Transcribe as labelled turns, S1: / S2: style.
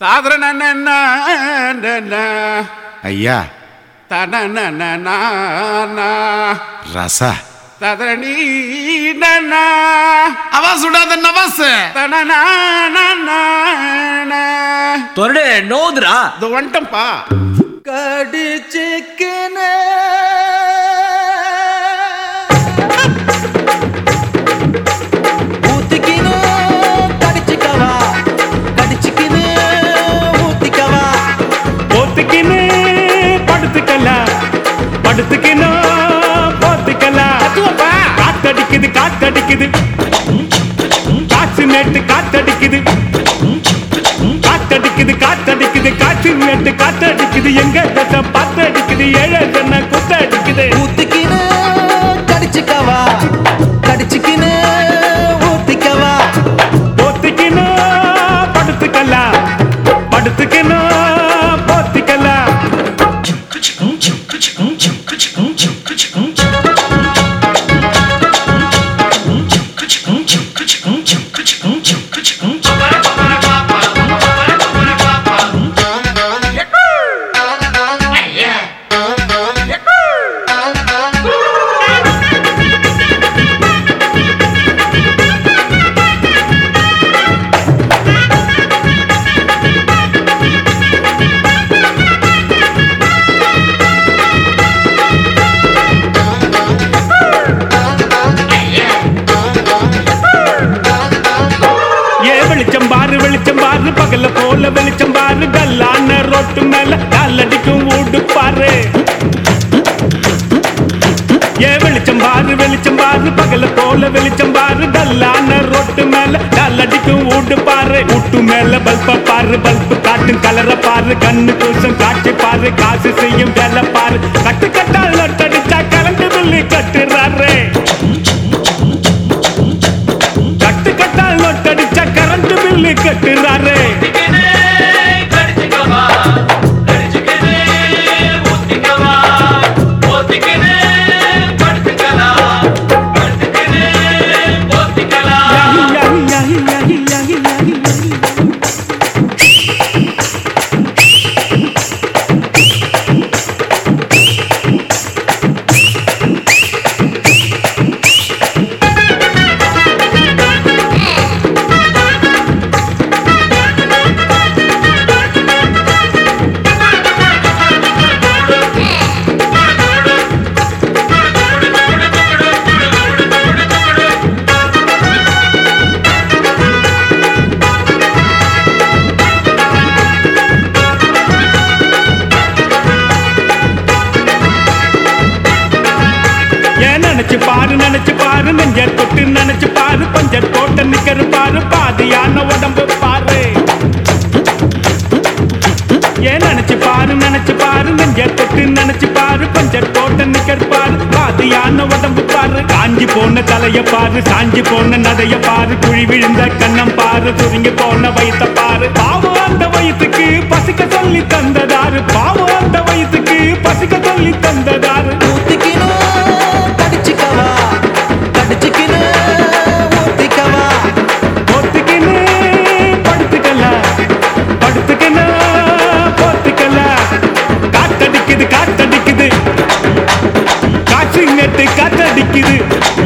S1: தாதரன
S2: ஐயா. ரசா.
S1: ததரணி
S2: அவா சுடாத நவாஸ்
S3: தொரடு நோதுரா
S1: இது வந்துட்டம்பா
S3: கடிச்சிக்கின.
S4: காத்தடிக்குது எங்க தசை பாத்தடிக்குது ஏழை சொன்ன குத்தடிக்குது.
S3: ஊத்திக்கினு கடிச்சிக்கவா? கடிச்சிக்கினு ஊத்திக்கவா?
S4: போத்துக்கின்னு படுத்துக்கலாம் படுத்துக்கின்னு போத்திக்கலாம் ஏ பகல போல வெளிச்சம் பாரு கல்லான ரோட்டு மேல காலடிக்கும் ஊடு பாரு. ஏ வெளிச்சம் பாரு வெளிச்சம் பாரு பகல போல வெளிச்சம் பாரு கல்லான ரோட்டு மேல கல்லடிக்கும் ஊடு பாரு. ஊட்டு மேல பல்ப பாரு பல்பு காட்டும் கலர பாரு கண்ணு கூசம் காட்சி பாரு காசு செய்யும் வேலை பாரு. கட்டு கட்டால் நொட்டடிச்சா பஞ்ச தொட்டு நினைச்சு பாரு பஞ்சர் போட்ட நிக்கரு பாரு பாதியான உடம்பு பாரு. ஏன் நினைச்சு பாரு நினைச்சு பாரு நெஞ்ச தொட்டு நினைச்சு பாரு பஞ்ச தோட்ட நிக்கர் பாரு பாதியான உடம்பு பாரு. காஞ்சி போன தலைய பாரு காஞ்சி போன நடைய பாரு குழி விழுந்த கண்ணம் பாரு சுருங்கி போன வயித்த பாரு. பாவம் அந்த வயிற்றுக்கு பசிக்க சொல்லி தந்ததாரு பாவம் Thank you.